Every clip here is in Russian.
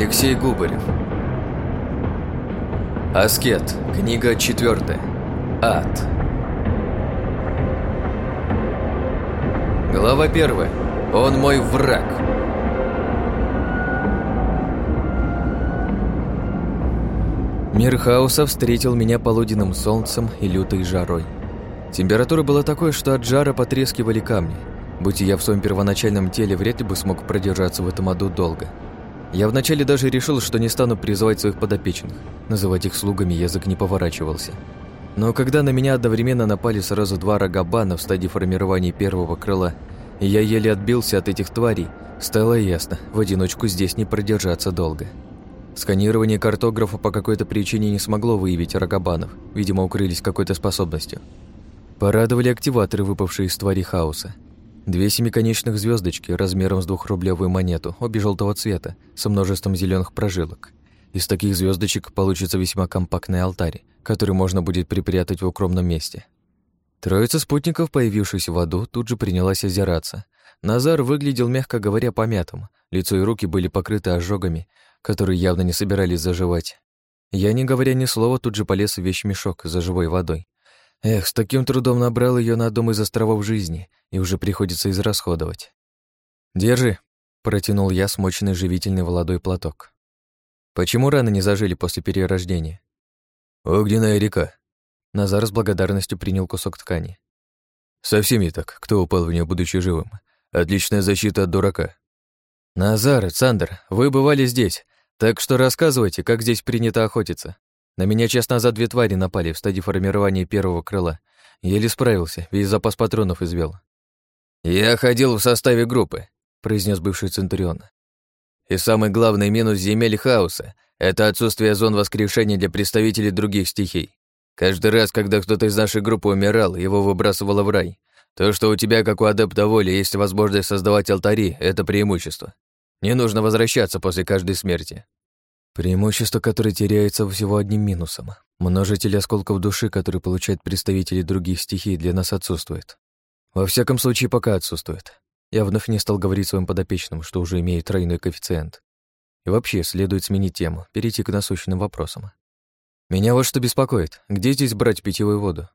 Алексей Губарев. Аскет. Книга четвертая. Ад. Глава первая. Он мой враг. Мир хаоса встретил меня полуденным солнцем и лютой жарой. Температура была такой, что от жара потрескивали камни. Будь я в своем первоначальном теле, вряд ли бы смог продержаться в этом аду долго. Я вначале даже решил, что не стану призывать своих подопечных. Называть их слугами язык не поворачивался. Но когда на меня одновременно напали сразу два рогабана в стадии формирования первого крыла, и я еле отбился от этих тварей, стало ясно, в одиночку здесь не продержаться долго. Сканирование картографа по какой-то причине не смогло выявить рогабанов, видимо, укрылись какой-то способностью. Порадовали активаторы, выпавшие из твари хаоса. Две семиконечных звездочки размером с двухрублевую монету, обе желтого цвета, со множеством зеленых прожилок. Из таких звездочек получится весьма компактный алтарь, который можно будет припрятать в укромном месте. Троица спутников, появившись в аду, тут же принялась озираться. Назар выглядел, мягко говоря, помятым. Лицо и руки были покрыты ожогами, которые явно не собирались заживать. Я, не говоря ни слова, тут же полез в вещмешок за живой водой. Эх, с таким трудом набрал ее на одном из островов жизни, и уже приходится израсходовать. «Держи», — протянул я смоченный живительный володой платок. «Почему раны не зажили после перерождения?» «Огненная река». Назар с благодарностью принял кусок ткани. «Совсем не так, кто упал в нее, будучи живым. Отличная защита от дурака». «Назар, Сандер, вы бывали здесь, так что рассказывайте, как здесь принято охотиться». На меня час назад две твари напали в стадии формирования первого крыла. Еле справился, весь запас патронов извел. «Я ходил в составе группы», — произнес бывший Центурион. «И самый главный минус земель хаоса — это отсутствие зон воскрешения для представителей других стихий. Каждый раз, когда кто-то из нашей группы умирал, его выбрасывало в рай. То, что у тебя, как у адепта воли, есть возможность создавать алтари, это преимущество. Не нужно возвращаться после каждой смерти. Преимущество, которое теряется всего одним минусом. Множитель осколков души, который получают представители других стихий, для нас отсутствует. Во всяком случае, пока отсутствует. Я вновь не стал говорить своим подопечным, что уже имеет тройной коэффициент. И вообще, следует сменить тему, перейти к насущным вопросам. Меня вот что беспокоит. Где здесь брать питьевую воду?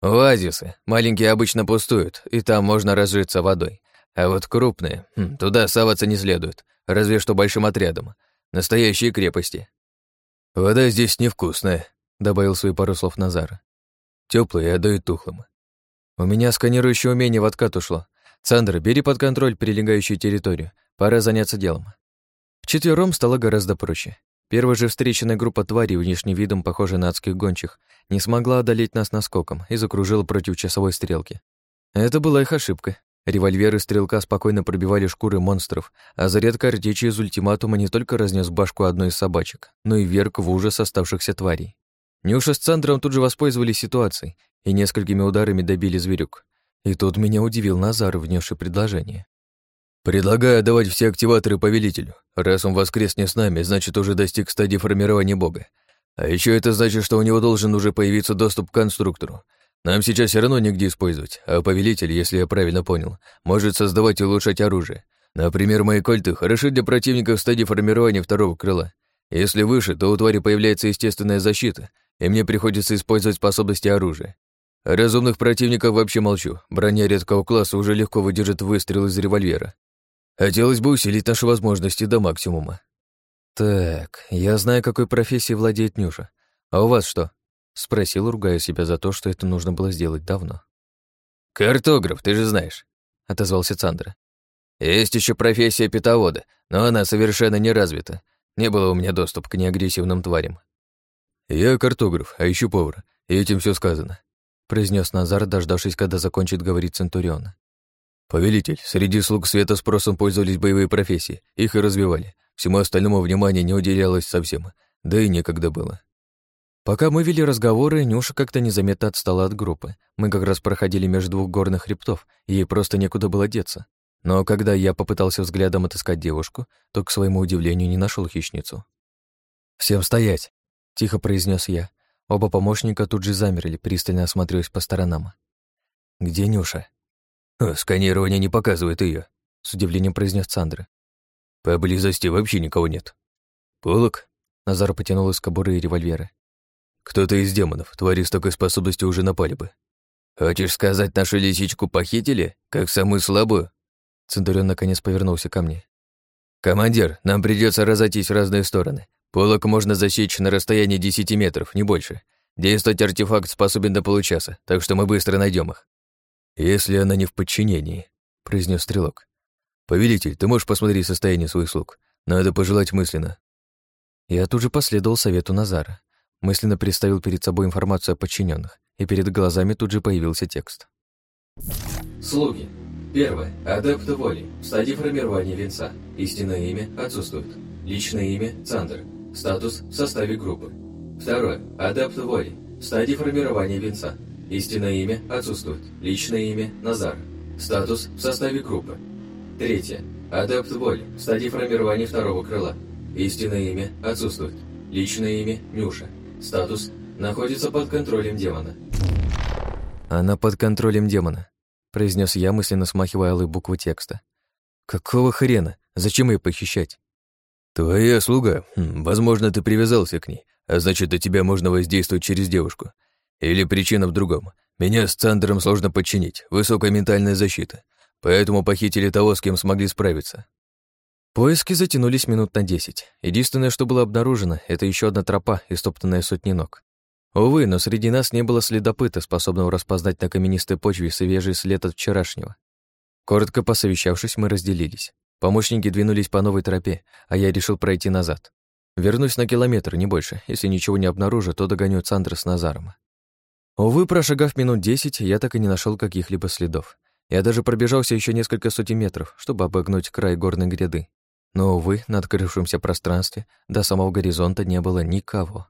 Оазисы. Маленькие обычно пустуют, и там можно разжиться водой. А вот крупные, хм, туда соваться не следует, разве что большим отрядом. Настоящие крепости. Вода здесь невкусная, добавил свои пару слов Назар. Теплая и отдает тухлым. У меня сканирующее умение в откат ушло. Сандра, бери под контроль прилегающую территорию. Пора заняться делом. Вчетвером стало гораздо проще. Первая же встреченная группа тварей, внешним видом похожая на адских гончих, не смогла одолеть нас наскоком и закружила против часовой стрелки. Это была их ошибка. Револьверы стрелка спокойно пробивали шкуры монстров, а заряд картечи из ультиматума не только разнес башку одной из собачек, но и вверг в ужас оставшихся тварей. Нюша с Цандром тут же воспользовались ситуацией и несколькими ударами добили зверюк. И тут меня удивил Назар, внесший предложение. «Предлагаю отдавать все активаторы повелителю. Раз он воскрес не с нами, значит, уже достиг стадии формирования бога. А еще это значит, что у него должен уже появиться доступ к конструктору. Нам сейчас все равно негде использовать, а повелитель, если я правильно понял, может создавать и улучшать оружие. Например, мои кольты хороши для противника в стадии формирования второго крыла. Если выше, то у твари появляется естественная защита, и мне приходится использовать способности оружия. О разумных противниках вообще молчу. Броня редкого класса уже легко выдержит выстрел из револьвера. Хотелось бы усилить наши возможности до максимума. Так, я знаю, какой профессией владеет Нюша. А у вас что? Спросил, ругая себя за то, что это нужно было сделать давно. «Картограф, ты же знаешь», — отозвался Цандра. «Есть еще профессия питовода, но она совершенно не развита. Не было у меня доступа к неагрессивным тварям». «Я картограф, а еще повар, и этим все сказано», — произнес Назар, дождавшись, когда закончит говорить Центурион. «Повелитель, среди слуг света спросом пользовались боевые профессии, их и развивали. Всему остальному внимания не уделялось совсем, да и некогда было. Пока мы вели разговоры, Нюша как-то незаметно отстала от группы. Мы как раз проходили между двух горных хребтов, и ей просто некуда было деться. Но когда я попытался взглядом отыскать девушку, то, к своему удивлению, не нашел хищницу. «Всем стоять!» — тихо произнес я. Оба помощника тут же замерли, пристально осматриваясь по сторонам. «Где Нюша?» «Сканирование не показывает ее, с удивлением произнес Сандра. «Поблизости вообще никого нет». Полок? Назар потянул из кобуры и револьвера. Кто-то из демонов, твари с такой способностью уже напали бы. Хочешь сказать, нашу лисичку похитили, как самую слабую? Центурион наконец повернулся ко мне. «Командир, нам придется разойтись в разные стороны. Полок можно засечь на расстоянии 10 метров, не больше. Действовать артефакт способен до получаса, так что мы быстро найдем их». «Если она не в подчинении», — произнес стрелок. «Повелитель, ты можешь посмотреть состояние своих слуг. Надо пожелать мысленно». Я тут же последовал совету Назара. Мысленно представил перед собой информацию о подчиненных, и перед глазами тут же появился текст. Слуги. Первое. Адепт воли. В стадии формирования венца. Истинное имя отсутствует. Личное имя – Цандер. Статус в составе группы. Второе. Адепт воли. В стадии формирования венца. Истинное имя отсутствует. Личное имя – Назар. Статус в составе группы. Третье. Адепт воли. В стадии формирования второго крыла. Истинное имя отсутствует. Личное имя – Нюша. Статус находится под контролем демона. Она под контролем демона произнес я, мысленно смахивая алые буквы текста. Какого хрена? Зачем ее похищать? Твоя слуга. Хм, возможно, ты привязался к ней, а значит, до тебя можно воздействовать через девушку. Или причина в другом. Меня с Цандером сложно подчинить, высокая ментальная защита. Поэтому похитили того, с кем смогли справиться. Поиски затянулись минут на десять. Единственное, что было обнаружено, это еще одна тропа, истоптанная сотни ног. Увы, но среди нас не было следопыта, способного распознать на каменистой почве свежий след от вчерашнего. Коротко посовещавшись, мы разделились. Помощники двинулись по новой тропе, а я решил пройти назад. Вернусь на километр, не больше. Если ничего не обнаружу, то догоню Цандра с Назаром. Увы, прошагав минут десять, я так и не нашел каких-либо следов. Я даже пробежался еще несколько сотен метров, чтобы обогнуть край горной гряды. Но, увы, на открывшемся пространстве до самого горизонта не было никого.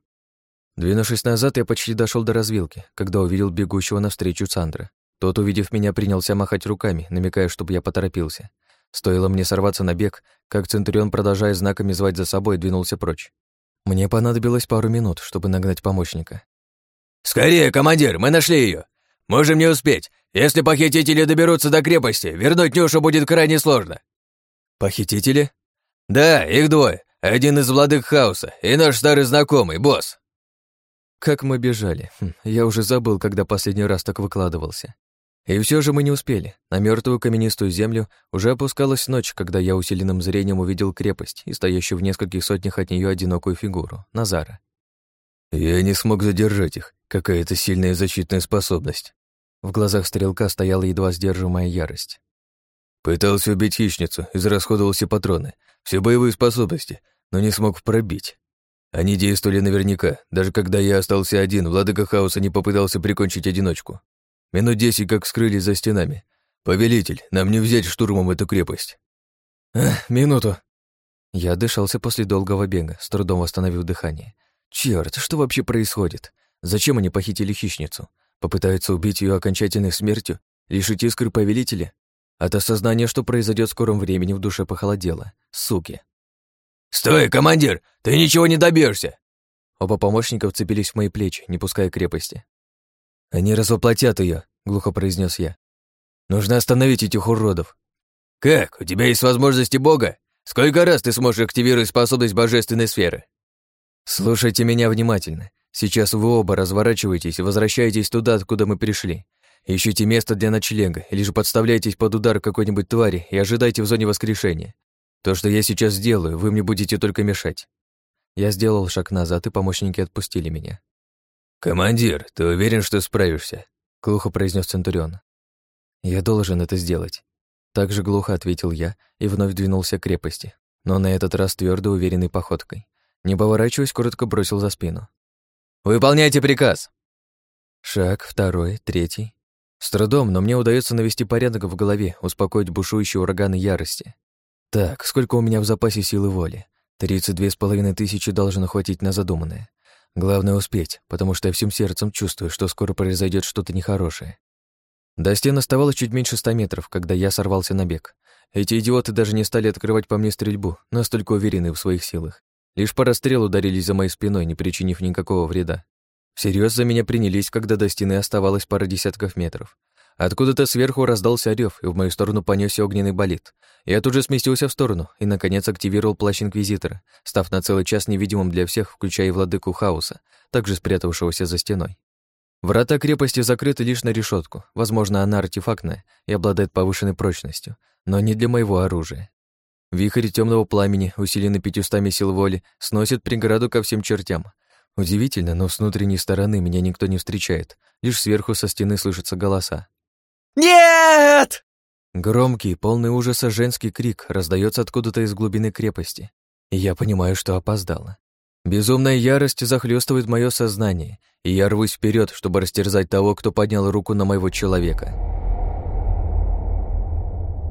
Двинувшись назад, я почти дошел до развилки, когда увидел бегущего навстречу Сандра. Тот, увидев меня, принялся махать руками, намекая, чтобы я поторопился. Стоило мне сорваться на бег, как Центурион, продолжая знаками звать за собой, двинулся прочь. Мне понадобилось пару минут, чтобы нагнать помощника. «Скорее, командир, мы нашли ее. Можем не успеть. Если похитители доберутся до крепости, вернуть Нюшу будет крайне сложно». «Похитители?» «Да, их двое. Один из владык хаоса и наш старый знакомый, босс». Как мы бежали. Хм, я уже забыл, когда последний раз так выкладывался. И все же мы не успели. На мертвую каменистую землю уже опускалась ночь, когда я усиленным зрением увидел крепость и стоящую в нескольких сотнях от нее одинокую фигуру — Назара. Я не смог задержать их. Какая-то сильная защитная способность. В глазах стрелка стояла едва сдерживаемая ярость. Пытался убить хищницу, израсходовал все патроны, все боевые способности, но не смог пробить. Они действовали наверняка. Даже когда я остался один, владыка хаоса не попытался прикончить одиночку. Минут десять как скрылись за стенами. «Повелитель, нам не взять штурмом эту крепость». «Эх, минуту». Я дышался после долгого бега, с трудом восстановив дыхание. Черт, что вообще происходит? Зачем они похитили хищницу? Попытаются убить ее окончательной смертью? Лишить искры повелителя? От осознания, что произойдет в скором времени, в душе похолодело. Суки. «Стой, командир! Ты ничего не добьешься! Оба помощника вцепились в мои плечи, не пуская крепости. «Они развоплотят ее, глухо произнес я. «Нужно остановить этих уродов». «Как? У тебя есть возможности Бога? Сколько раз ты сможешь активировать способность божественной сферы?» «Слушайте меня внимательно. Сейчас вы оба разворачиваетесь и возвращаетесь туда, откуда мы пришли. Ищите место для ночлега, или же подставляйтесь под удар какой-нибудь твари и ожидайте в зоне воскрешения. То, что я сейчас сделаю, вы мне будете только мешать. Я сделал шаг назад, и помощники отпустили меня. «Командир, ты уверен, что справишься?» — глухо произнес Центурион. «Я должен это сделать». Так же глухо ответил я и вновь двинулся к крепости, но на этот раз твердо уверенной походкой. Не поворачиваясь, коротко бросил за спину. «Выполняйте приказ!» Шаг, второй, третий. С трудом, но мне удается навести порядок в голове, успокоить бушующие ураганы ярости. Так, сколько у меня в запасе силы воли? Тридцать две с половиной тысячи должно хватить на задуманное. Главное успеть, потому что я всем сердцем чувствую, что скоро произойдет что-то нехорошее. До стен оставалось чуть меньше ста метров, когда я сорвался на бег. Эти идиоты даже не стали открывать по мне стрельбу, настолько уверены в своих силах. Лишь пара стрел ударились за моей спиной, не причинив никакого вреда. Всерьез за меня принялись, когда до стены оставалось пара десятков метров. Откуда-то сверху раздался рев, и в мою сторону понесся огненный болид. Я тут же сместился в сторону и, наконец, активировал плащ Инквизитора, став на целый час невидимым для всех, включая и владыку хаоса, также спрятавшегося за стеной. Врата крепости закрыты лишь на решетку. Возможно, она артефактная и обладает повышенной прочностью, но не для моего оружия. Вихрь темного пламени, усиленный пятьюстами сил воли, сносит преграду ко всем чертям. Удивительно, но с внутренней стороны меня никто не встречает, лишь сверху со стены слышатся голоса. «Нет!» Громкий, полный ужаса женский крик раздается откуда-то из глубины крепости, и я понимаю, что опоздала. Безумная ярость захлестывает мое сознание, и я рвусь вперед, чтобы растерзать того, кто поднял руку на моего человека.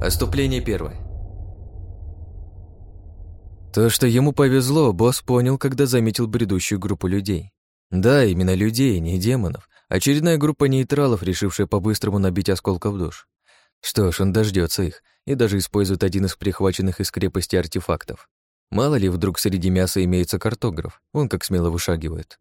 Оступление первое. То, что ему повезло, босс понял, когда заметил бредущую группу людей. Да, именно людей, не демонов. Очередная группа нейтралов, решившая по-быстрому набить осколков душ. Что ж, он дождется их и даже использует один из прихваченных из крепости артефактов. Мало ли, вдруг среди мяса имеется картограф, он как смело вышагивает.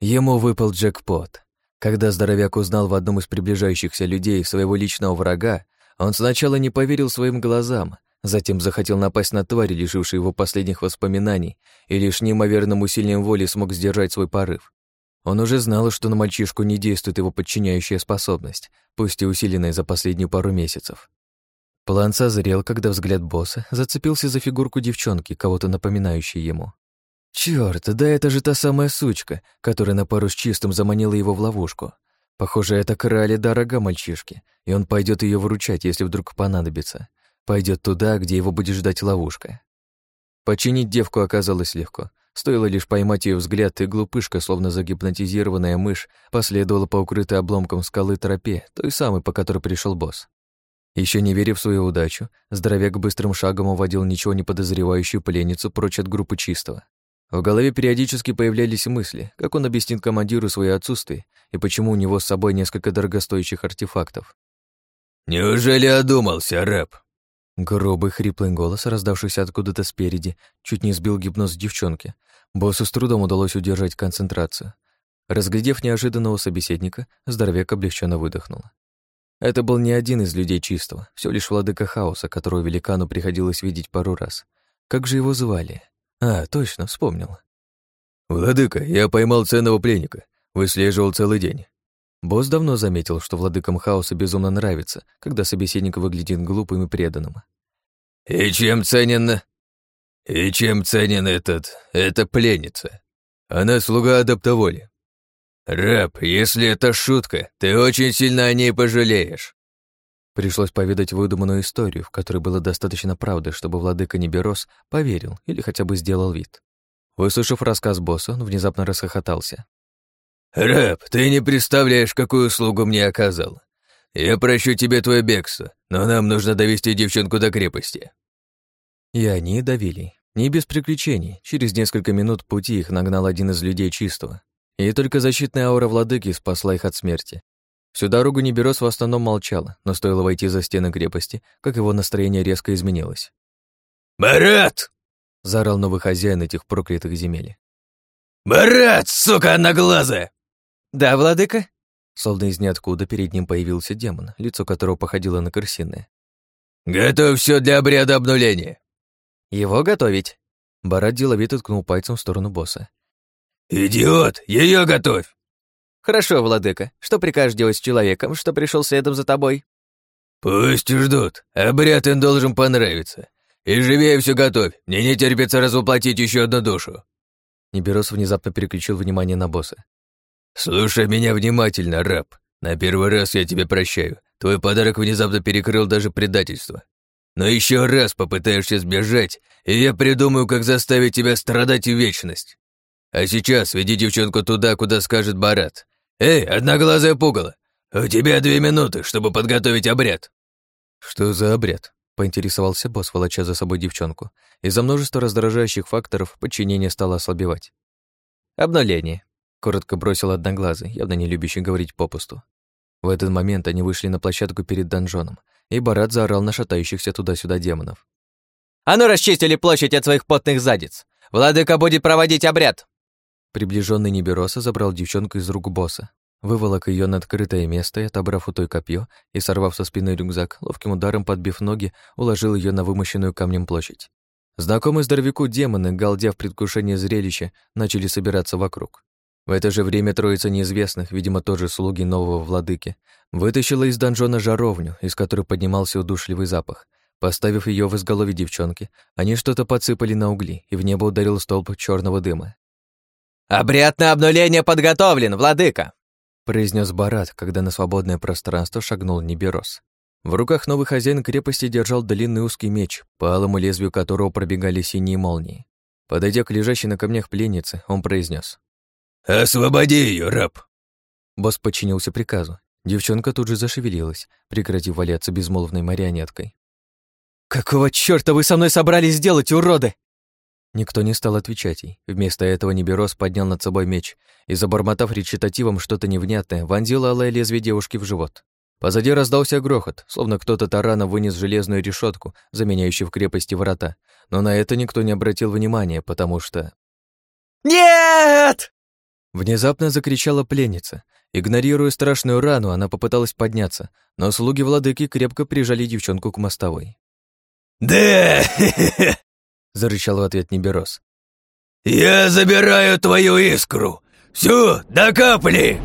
Ему выпал джекпот. Когда здоровяк узнал в одном из приближающихся людей своего личного врага, он сначала не поверил своим глазам, затем захотел напасть на твари, лишившую его последних воспоминаний, и лишь неимоверным усилием воли смог сдержать свой порыв. Он уже знал, что на мальчишку не действует его подчиняющая способность, пусть и усиленная за последнюю пару месяцев. План созрел, когда взгляд босса зацепился за фигурку девчонки, кого-то напоминающей ему. Чёрт, да это же та самая сучка, которая на пару с чистым заманила его в ловушку. Похоже, это крали дорога мальчишке, и он пойдет ее выручать, если вдруг понадобится. Пойдет туда, где его будет ждать ловушка. Починить девку оказалось легко. Стоило лишь поймать ее взгляд, и глупышка, словно загипнотизированная мышь, последовала по укрытой обломкам скалы тропе, той самой, по которой пришел босс. Еще не веря в свою удачу, здоровяк быстрым шагом уводил ничего не подозревающую пленницу прочь от группы чистого. В голове периодически появлялись мысли, как он объяснит командиру свое отсутствие и почему у него с собой несколько дорогостоящих артефактов. «Неужели одумался, рэп?» Грубый хриплый голос, раздавшийся откуда-то спереди, чуть не сбил гипноз девчонки. Боссу с трудом удалось удержать концентрацию. Разглядев неожиданного собеседника, здоровяк облегченно выдохнул. Это был не один из людей чистого, все лишь владыка хаоса, которого великану приходилось видеть пару раз. Как же его звали? А, точно, вспомнил. «Владыка, я поймал ценного пленника. Выслеживал целый день». Босс давно заметил, что владыкам хаоса безумно нравится, когда собеседник выглядит глупым и преданным. «И чем ценен...» «И чем ценен этот... эта пленница? Она слуга адаптоволи. «Раб, если это шутка, ты очень сильно о ней пожалеешь». Пришлось поведать выдуманную историю, в которой было достаточно правды, чтобы владыка Неберос поверил или хотя бы сделал вид. Выслушав рассказ босса, он внезапно расхохотался. «Раб, ты не представляешь, какую услугу мне оказал. Я прощу тебе твое бегство, но нам нужно довести девчонку до крепости». И они давили. Не без приключений. Через несколько минут пути их нагнал один из людей чистого. И только защитная аура владыки спасла их от смерти. Всю дорогу Неберос в основном молчала, но стоило войти за стены крепости, как его настроение резко изменилось. «Марат!» — заорал новый хозяин этих проклятых земель. «Марат, сука одноглазая!» «Да, владыка?» Словно из ниоткуда перед ним появился демон, лицо которого походило на крысиное. «Готовь все для обряда обнуления!» «Его готовить!» Барат деловито ткнул пальцем в сторону босса. «Идиот! Ее готовь!» «Хорошо, владыка. Что прикажешь делать с человеком, что пришел следом за тобой?» «Пусть ждут. Обряд им должен понравиться. И живее все готовь. Мне не терпится развоплотить еще одну душу». Неберос внезапно переключил внимание на босса. «Слушай меня внимательно, раб. На первый раз я тебе прощаю. Твой подарок внезапно перекрыл даже предательство. Но еще раз попытаешься сбежать, и я придумаю, как заставить тебя страдать в вечность. А сейчас веди девчонку туда, куда скажет Барат. Эй, одноглазая пугало, у тебя две минуты, чтобы подготовить обряд». «Что за обряд?» — поинтересовался босс, волоча за собой девчонку. Из-за множества раздражающих факторов подчинение стало ослабевать. «Обнуление», — коротко бросил одноглазый, явно не любящий говорить попусту. В этот момент они вышли на площадку перед донжоном, и Барат заорал на шатающихся туда-сюда демонов. «А ну расчистили площадь от своих потных задниц! Владыка будет проводить обряд!» Приближенный Небероса забрал девчонку из рук босса. выволок ее на открытое место и, отобрав у той копье и сорвав со спины рюкзак, ловким ударом подбив ноги, уложил ее на вымощенную камнем площадь. Знакомые здоровяку демоны, галдя в предвкушении зрелища, начали собираться вокруг. В это же время троица неизвестных, видимо, тоже слуги нового владыки, вытащила из донжона жаровню, из которой поднимался удушливый запах. Поставив ее в изголовье девчонки, они что-то подсыпали на угли, и в небо ударил столб черного дыма. «Обряд на обнуление подготовлен, владыка!» произнес Барат, когда на свободное пространство шагнул Неберос. В руках новый хозяин крепости держал длинный узкий меч, по алому лезвию которого пробегали синие молнии. Подойдя к лежащей на камнях пленнице, он произнес: «Освободи ее, раб!» Босс подчинился приказу. Девчонка тут же зашевелилась, прекратив валяться безмолвной марионеткой. «Какого чёрта вы со мной собрались сделать, уроды?» Никто не стал отвечать ей. Вместо этого Неберос поднял над собой меч и, забормотав речитативом что-то невнятное, вонзил алое лезвие девушки в живот. Позади раздался грохот, словно кто-то тараном вынес железную решетку, заменяющую в крепости врата. Но на это никто не обратил внимания, потому что... «Нет!» Внезапно закричала пленница. Игнорируя страшную рану, она попыталась подняться, но слуги владыки крепко прижали девчонку к мостовой. «Да!» — зарычал в ответ Неберос. «Я забираю твою искру! Всю, до капли!»